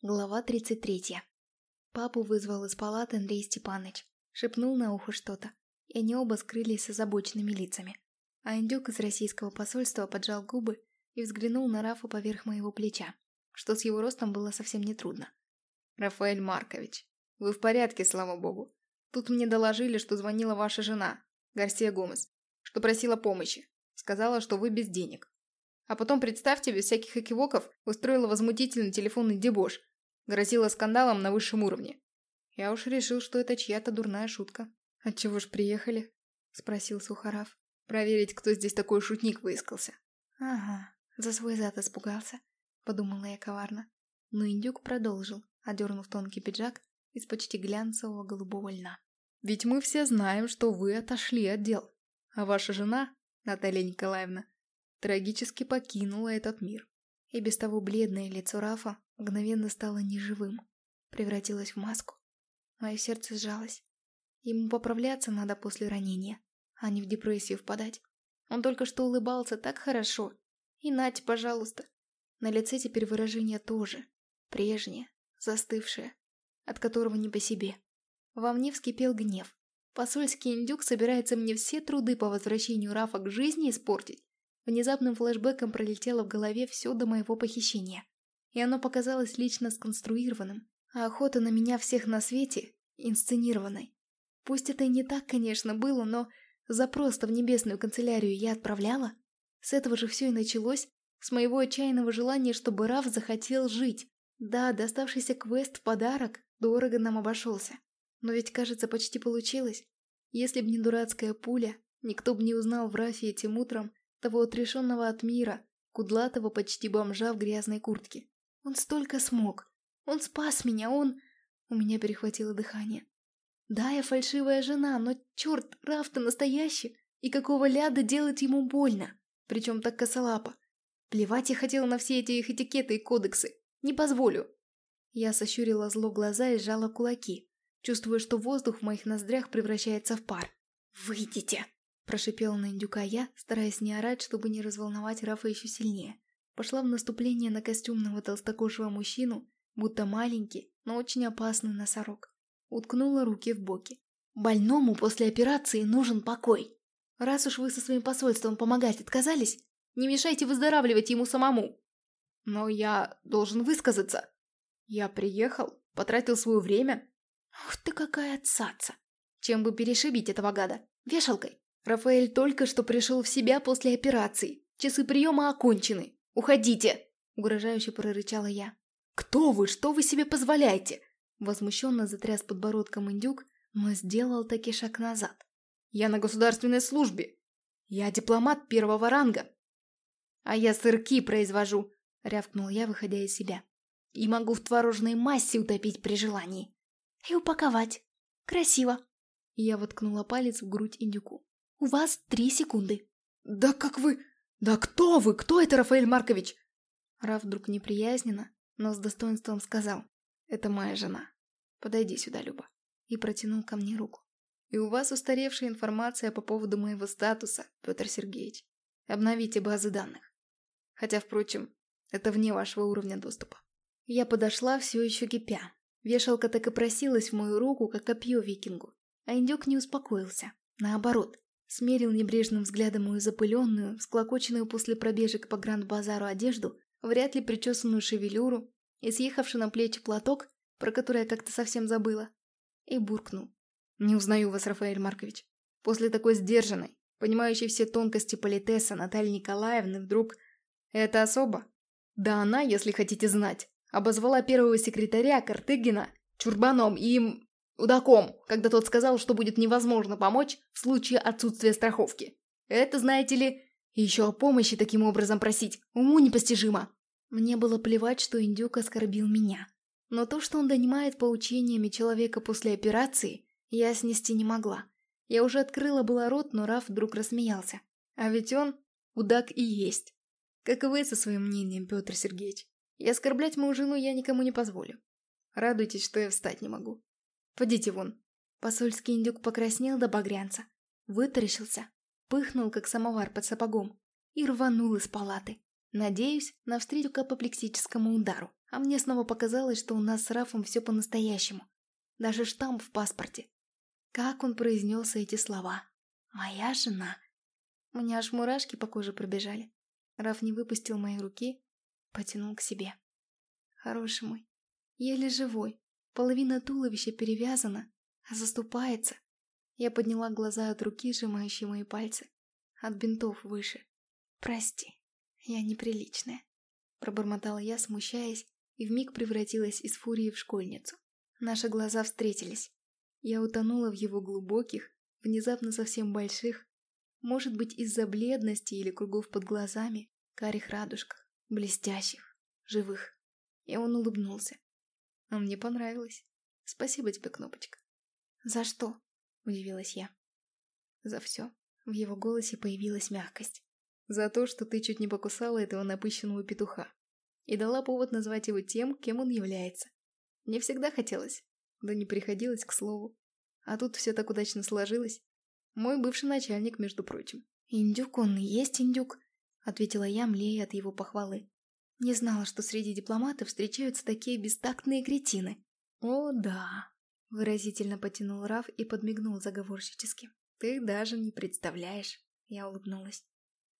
Глава 33. Папу вызвал из палаты Андрей Степаныч. Шепнул на ухо что-то, и они оба скрылись с озабоченными лицами. А индюк из российского посольства поджал губы и взглянул на Рафа поверх моего плеча, что с его ростом было совсем нетрудно. «Рафаэль Маркович, вы в порядке, слава богу. Тут мне доложили, что звонила ваша жена, Гарсия Гомес, что просила помощи. Сказала, что вы без денег. А потом, представьте, без всяких экивоков устроила возмутительный телефонный дебош, Грозила скандалом на высшем уровне. Я уж решил, что это чья-то дурная шутка. «Отчего ж приехали?» – спросил Сухарав. «Проверить, кто здесь такой шутник выискался». «Ага, за свой зад испугался», – подумала я коварно. Но индюк продолжил, одернув тонкий пиджак из почти глянцевого голубого льна. «Ведь мы все знаем, что вы отошли от дел, а ваша жена, Наталья Николаевна, трагически покинула этот мир. И без того бледное лицо Рафа мгновенно стало неживым, превратилось в маску. Мое сердце сжалось. Ему поправляться надо после ранения, а не в депрессию впадать. Он только что улыбался так хорошо. И нать, пожалуйста. На лице теперь выражение тоже. Прежнее, застывшее, от которого не по себе. Во мне вскипел гнев. Посольский индюк собирается мне все труды по возвращению Рафа к жизни испортить. Внезапным флешбеком пролетело в голове все до моего похищения. И оно показалось лично сконструированным, а охота на меня всех на свете – инсценированной. Пусть это и не так, конечно, было, но запрос-то в небесную канцелярию я отправляла. С этого же все и началось, с моего отчаянного желания, чтобы Раф захотел жить. Да, доставшийся квест в подарок дорого нам обошелся. Но ведь, кажется, почти получилось. Если б не дурацкая пуля, никто бы не узнал в Рафе этим утром, того отрешенного от мира, кудлатого почти бомжа в грязной куртке. Он столько смог. Он спас меня, он... У меня перехватило дыхание. Да, я фальшивая жена, но черт, Раф-то настоящий. И какого ляда делать ему больно? Причем так косолапо. Плевать я хотела на все эти их этикеты и кодексы. Не позволю. Я сощурила зло глаза и сжала кулаки, чувствуя, что воздух в моих ноздрях превращается в пар. «Выйдите!» Прошипела на индюка я, стараясь не орать, чтобы не разволновать Рафа еще сильнее. Пошла в наступление на костюмного толстокожего мужчину, будто маленький, но очень опасный носорог. Уткнула руки в боки. «Больному после операции нужен покой. Раз уж вы со своим посольством помогать отказались, не мешайте выздоравливать ему самому». «Но я должен высказаться. Я приехал, потратил свое время». «Ух ты какая цаца! Чем бы перешибить этого гада? Вешалкой?» Рафаэль только что пришел в себя после операции. Часы приема окончены. Уходите!» Угрожающе прорычала я. «Кто вы? Что вы себе позволяете?» Возмущенно затряс подбородком индюк, но сделал таки шаг назад. «Я на государственной службе. Я дипломат первого ранга. А я сырки произвожу!» Рявкнул я, выходя из себя. «И могу в творожной массе утопить при желании. И упаковать. Красиво!» Я воткнула палец в грудь индюку. У вас три секунды. Да как вы... Да кто вы? Кто это, Рафаэль Маркович? Раф вдруг неприязненно, но с достоинством сказал. Это моя жена. Подойди сюда, Люба. И протянул ко мне руку. И у вас устаревшая информация по поводу моего статуса, Петр Сергеевич. Обновите базы данных. Хотя, впрочем, это вне вашего уровня доступа. Я подошла, все еще кипя. Вешалка так и просилась в мою руку, как копье викингу. А индюк не успокоился. Наоборот, Смерил небрежным взглядом мою запыленную, склокоченную после пробежек по Гранд-базару одежду, вряд ли причесанную шевелюру и съехавший на плечи платок, про который я как-то совсем забыла, и буркнул. «Не узнаю вас, Рафаэль Маркович. После такой сдержанной, понимающей все тонкости политеса Натальи Николаевны вдруг... Это особо? Да она, если хотите знать, обозвала первого секретаря Картыгина чурбаном и Удаком, когда тот сказал, что будет невозможно помочь в случае отсутствия страховки. Это, знаете ли, еще о помощи таким образом просить, уму непостижимо. Мне было плевать, что индюк оскорбил меня. Но то, что он донимает поучениями человека после операции, я снести не могла. Я уже открыла было рот, но Раф вдруг рассмеялся. А ведь он удак и есть. Как и вы со своим мнением, Петр Сергеевич. И оскорблять мою жену я никому не позволю. Радуйтесь, что я встать не могу. Подите вон». Посольский индюк покраснел до багрянца, вытаращился, пыхнул, как самовар под сапогом, и рванул из палаты. Надеюсь, навстречу к апоплексическому удару. А мне снова показалось, что у нас с Рафом все по-настоящему. Даже штамп в паспорте. Как он произнес эти слова? «Моя жена». У меня аж мурашки по коже пробежали. Раф не выпустил мои руки, потянул к себе. Хороший мой, еле живой, половина туловища перевязана, а заступается. Я подняла глаза от руки, сжимающей мои пальцы, от бинтов выше. «Прости, я неприличная», — пробормотала я, смущаясь, и вмиг превратилась из фурии в школьницу. Наши глаза встретились. Я утонула в его глубоких, внезапно совсем больших, может быть из-за бледности или кругов под глазами, карих радужках, блестящих, живых. И он улыбнулся. А мне понравилось. Спасибо тебе, Кнопочка. За что? Удивилась я. За все. В его голосе появилась мягкость. За то, что ты чуть не покусала этого напыщенного петуха. И дала повод назвать его тем, кем он является. Мне всегда хотелось, да не приходилось к слову. А тут все так удачно сложилось. Мой бывший начальник, между прочим. «Индюк он и есть индюк», — ответила я, млея от его похвалы. Не знала, что среди дипломатов встречаются такие бестактные кретины. «О, да», — выразительно потянул Раф и подмигнул заговорщически. «Ты даже не представляешь», — я улыбнулась.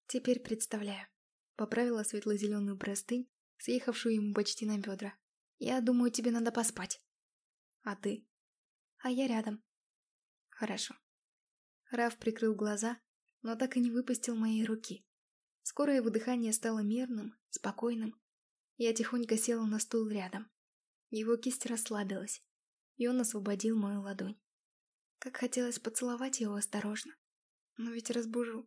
«Теперь представляю». Поправила светло-зеленую простынь, съехавшую ему почти на бедра. «Я думаю, тебе надо поспать». «А ты?» «А я рядом». Хорошо. Раф прикрыл глаза, но так и не выпустил моей руки. Скоро его дыхание стало мерным, спокойным. Я тихонько села на стул рядом. Его кисть расслабилась, и он освободил мою ладонь. Как хотелось поцеловать его осторожно. Но ведь разбужу.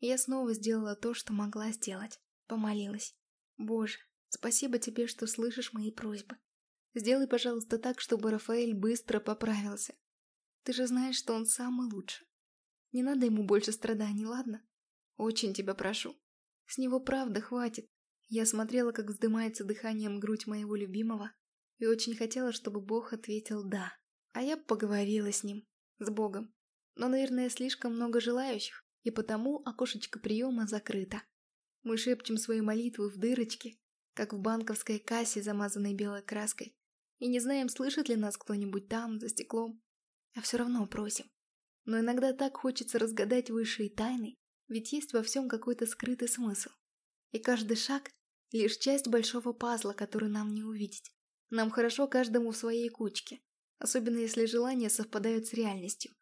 Я снова сделала то, что могла сделать. Помолилась. Боже, спасибо тебе, что слышишь мои просьбы. Сделай, пожалуйста, так, чтобы Рафаэль быстро поправился. Ты же знаешь, что он самый лучший. Не надо ему больше страданий, ладно? Очень тебя прошу. С него правда хватит. Я смотрела, как вздымается дыханием грудь моего любимого, и очень хотела, чтобы Бог ответил «да». А я поговорила с ним, с Богом. Но, наверное, слишком много желающих, и потому окошечко приема закрыто. Мы шепчем свои молитвы в дырочке, как в банковской кассе, замазанной белой краской, и не знаем, слышит ли нас кто-нибудь там, за стеклом а все равно просим. Но иногда так хочется разгадать высшие тайны, ведь есть во всем какой-то скрытый смысл. И каждый шаг – лишь часть большого пазла, который нам не увидеть. Нам хорошо каждому в своей кучке, особенно если желания совпадают с реальностью.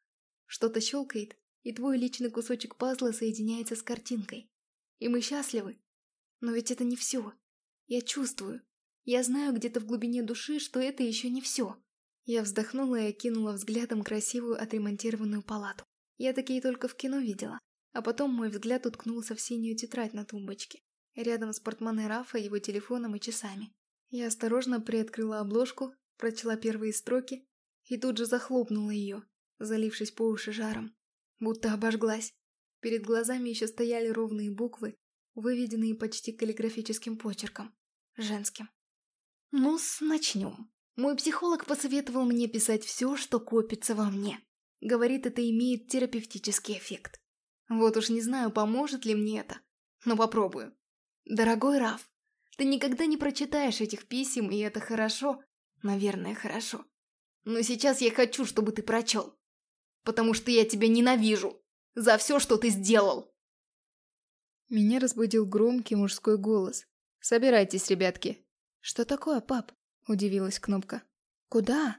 Что-то щелкает, и твой личный кусочек пазла соединяется с картинкой. И мы счастливы. Но ведь это не все. Я чувствую. Я знаю где-то в глубине души, что это еще не все. Я вздохнула и окинула взглядом красивую отремонтированную палату. Я такие только в кино видела. А потом мой взгляд уткнулся в синюю тетрадь на тумбочке. Рядом с портмоне Рафа, его телефоном и часами. Я осторожно приоткрыла обложку, прочла первые строки и тут же захлопнула ее, залившись по уши жаром. Будто обожглась. Перед глазами еще стояли ровные буквы, выведенные почти каллиграфическим почерком. Женским. «Ну-с, начнем». Мой психолог посоветовал мне писать все, что копится во мне. Говорит, это имеет терапевтический эффект. Вот уж не знаю, поможет ли мне это, но попробую. Дорогой Раф, ты никогда не прочитаешь этих писем, и это хорошо. Наверное, хорошо. Но сейчас я хочу, чтобы ты прочел. Потому что я тебя ненавижу. За все, что ты сделал. Меня разбудил громкий мужской голос. «Собирайтесь, ребятки». «Что такое, пап?» – удивилась Кнопка. «Куда?»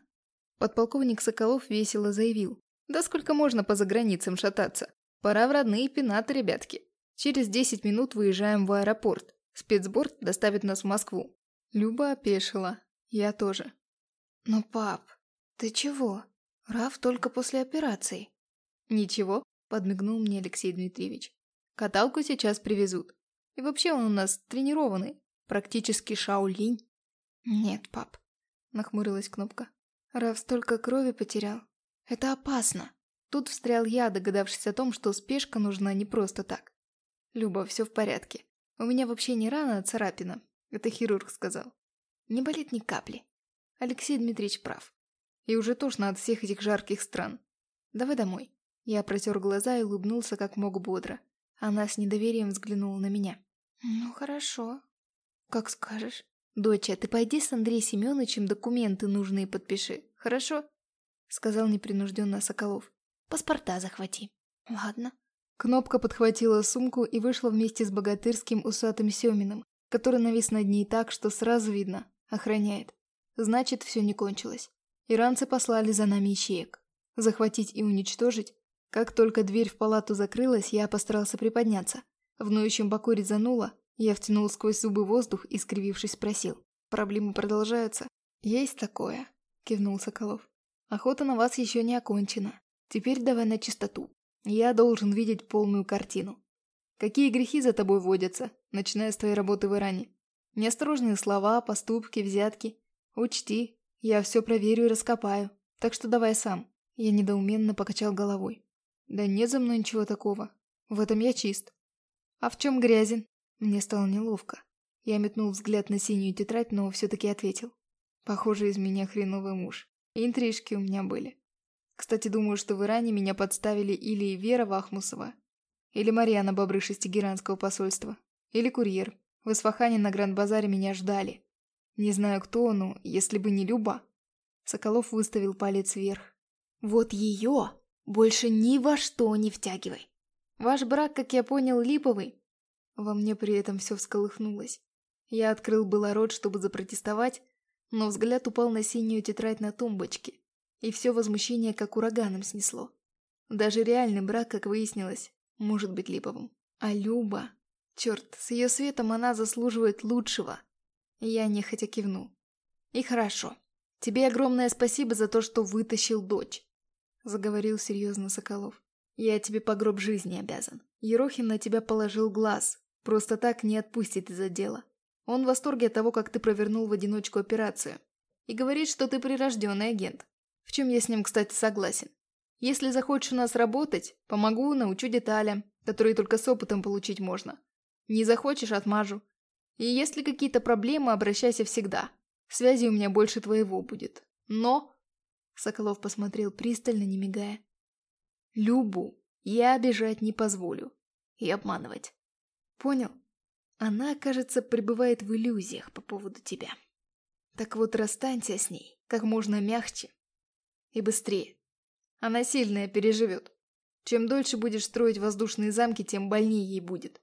Подполковник Соколов весело заявил. «Да сколько можно по заграницам шататься? Пора в родные пенаты, ребятки. Через десять минут выезжаем в аэропорт. Спецборд доставит нас в Москву». Люба опешила. Я тоже. «Но, пап, ты чего? Раф только после операции». «Ничего», – подмигнул мне Алексей Дмитриевич. «Каталку сейчас привезут. И вообще он у нас тренированный. Практически шаолинь». «Нет, пап», — нахмурилась Кнопка. «Раф столько крови потерял. Это опасно». Тут встрял я, догадавшись о том, что спешка нужна не просто так. «Люба, все в порядке. У меня вообще не рана, а царапина. Это хирург сказал. Не болит ни капли. Алексей Дмитриевич прав. И уже тошно от всех этих жарких стран. Давай домой». Я протер глаза и улыбнулся как мог бодро. Она с недоверием взглянула на меня. «Ну хорошо. Как скажешь». «Доча, ты пойди с Андреем Семеновичем документы нужные подпиши, хорошо?» Сказал непринужденно Соколов. «Паспорта захвати». «Ладно». Кнопка подхватила сумку и вышла вместе с богатырским усатым Семиным, который навис над ней так, что сразу видно, охраняет. Значит, все не кончилось. Иранцы послали за нами ищеек. Захватить и уничтожить? Как только дверь в палату закрылась, я постарался приподняться. В ноющем боку резануло, я втянул сквозь зубы воздух и, скривившись, спросил. «Проблемы продолжаются?» «Есть такое», — кивнул Соколов. «Охота на вас еще не окончена. Теперь давай на чистоту. Я должен видеть полную картину. Какие грехи за тобой водятся, начиная с твоей работы в Иране? Неосторожные слова, поступки, взятки. Учти, я все проверю и раскопаю. Так что давай сам». Я недоуменно покачал головой. «Да нет за мной ничего такого. В этом я чист». «А в чем грязен?» Мне стало неловко. Я метнул взгляд на синюю тетрадь, но все-таки ответил. Похоже, из меня хреновый муж. интрижки у меня были. Кстати, думаю, что в Иране меня подставили или Вера Вахмусова, или Марьяна Бобрыш из Тегеранского посольства, или курьер. В Исфахане на Гранд-базаре меня ждали. Не знаю кто, но если бы не Люба. Соколов выставил палец вверх. Вот ее больше ни во что не втягивай. Ваш брак, как я понял, липовый, во мне при этом все всколыхнулось. Я открыл было рот, чтобы запротестовать, но взгляд упал на синюю тетрадь на тумбочке, и все возмущение как ураганом снесло. Даже реальный брак, как выяснилось, может быть липовым. А Люба... Черт, с ее светом она заслуживает лучшего. Я нехотя кивнул. И хорошо. Тебе огромное спасибо за то, что вытащил дочь. Заговорил серьезно Соколов. Я тебе по гроб жизни обязан. Ерохин на тебя положил глаз, Просто так не отпустит из-за дела. Он в восторге от того, как ты провернул в одиночку операцию. И говорит, что ты прирожденный агент. В чем я с ним, кстати, согласен. Если захочешь у нас работать, помогу, научу деталям, которые только с опытом получить можно. Не захочешь – отмажу. И если какие-то проблемы, обращайся всегда. Связи у меня больше твоего будет. Но...» Соколов посмотрел пристально, не мигая. «Любу я обижать не позволю. И обманывать. Понял? Она, кажется, пребывает в иллюзиях по поводу тебя. Так вот, расстанься с ней как можно мягче и быстрее. Она сильная переживет. Чем дольше будешь строить воздушные замки, тем больнее ей будет.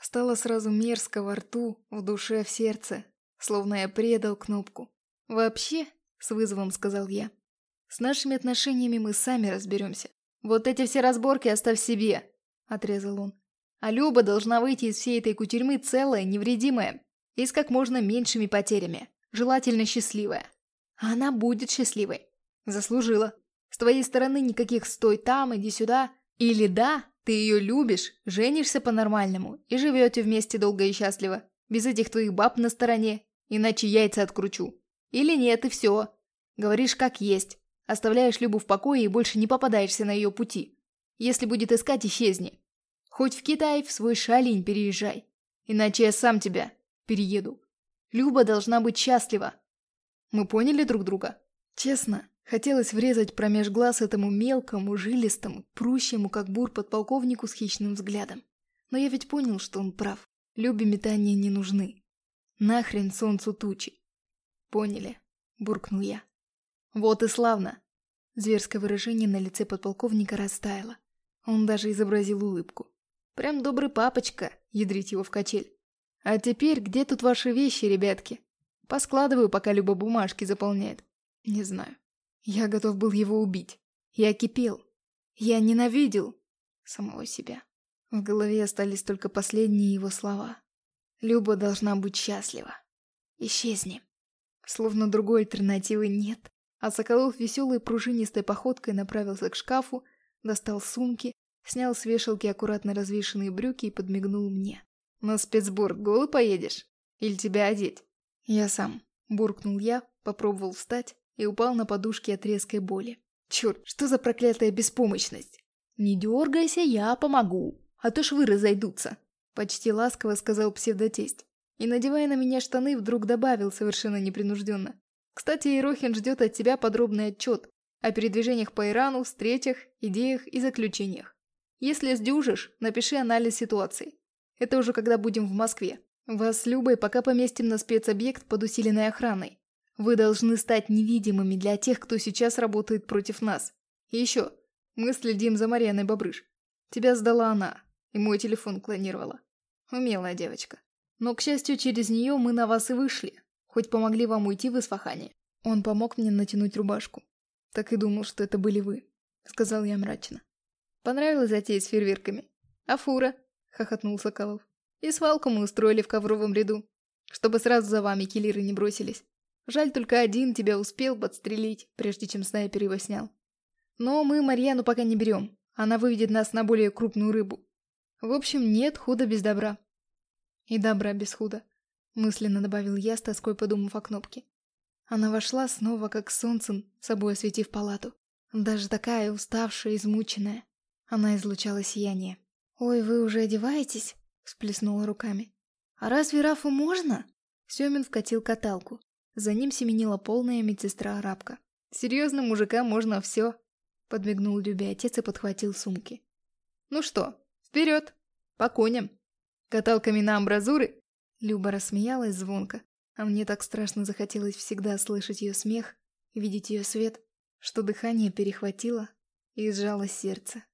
Стало сразу мерзко во рту, в душе, в сердце, словно я предал кнопку. «Вообще», — с вызовом сказал я, — «с нашими отношениями мы сами разберемся. Вот эти все разборки оставь себе», — отрезал он. А Люба должна выйти из всей этой кутерьмы целая, невредимая и с как можно меньшими потерями, желательно счастливая. Она будет счастливой. Заслужила. С твоей стороны никаких «стой там, иди сюда». Или да, ты ее любишь, женишься по-нормальному и живете вместе долго и счастливо, без этих твоих баб на стороне, иначе яйца откручу. Или нет, и все. Говоришь как есть. Оставляешь Любу в покое и больше не попадаешься на ее пути. Если будет искать, исчезни. Хоть в Китай в свой шалень переезжай. Иначе я сам тебя перееду. Люба должна быть счастлива. Мы поняли друг друга? Честно, хотелось врезать промеж глаз этому мелкому, жилистому, прущему, как бур подполковнику с хищным взглядом. Но я ведь понял, что он прав. Любе метания не нужны. Нахрен солнцу тучи. Поняли, буркнул я. Вот и славно. Зверское выражение на лице подполковника растаяло. Он даже изобразил улыбку. Прям добрый папочка, ядрить его в качель. А теперь, где тут ваши вещи, ребятки? Поскладываю, пока Люба бумажки заполняет. Не знаю. Я готов был его убить. Я кипел. Я ненавидел самого себя. В голове остались только последние его слова. Люба должна быть счастлива. Исчезни. Словно другой альтернативы нет. А Соколов веселой пружинистой походкой направился к шкафу, достал сумки, Снял с вешалки аккуратно развешенные брюки и подмигнул мне. «На спецборд голый поедешь? Или тебя одеть?» «Я сам», — буркнул я, попробовал встать и упал на подушке от резкой боли. «Черт, что за проклятая беспомощность?» «Не дергайся, я помогу, а то швы разойдутся», — почти ласково сказал псевдотесть. И, надевая на меня штаны, вдруг добавил совершенно непринужденно. «Кстати, Ерохин ждет от тебя подробный отчет о передвижениях по Ирану, встречах, идеях и заключениях. Если сдюжишь, напиши анализ ситуации. Это уже когда будем в Москве. Вас с Любой пока поместим на спецобъект под усиленной охраной. Вы должны стать невидимыми для тех, кто сейчас работает против нас. И еще, мы следим за Марьяной Бобрыш. Тебя сдала она, и мой телефон клонировала. Умелая девочка. Но, к счастью, через нее мы на вас и вышли, хоть помогли вам уйти в Исфахане. Он помог мне натянуть рубашку. Так и думал, что это были вы, сказал я мрачно. Понравилась затея с фейерверками? А фура? Хохотнул Соколов. И свалку мы устроили в ковровом ряду, чтобы сразу за вами киллеры не бросились. Жаль, только один тебя успел подстрелить, прежде чем снайпер его снял. Но мы Марьяну пока не берем, она выведет нас на более крупную рыбу. В общем, нет худа без добра. И добра без худа, мысленно добавил я, с тоской подумав о кнопке. Она вошла снова как солнцем, собой осветив палату. Даже такая уставшая, измученная. Она излучала сияние. «Ой, вы уже одеваетесь?» — всплеснула руками. «А разве Рафу можно?» Семин вкатил каталку. За ним семенила полная медсестра-арабка. «Серьезно, мужика можно все!» Подмигнул Любе отец и подхватил сумки. «Ну что, вперед! По коням! Каталками на амбразуры!» Люба рассмеялась звонко, а мне так страшно захотелось всегда слышать ее смех, видеть ее свет, что дыхание перехватило и сжало сердце.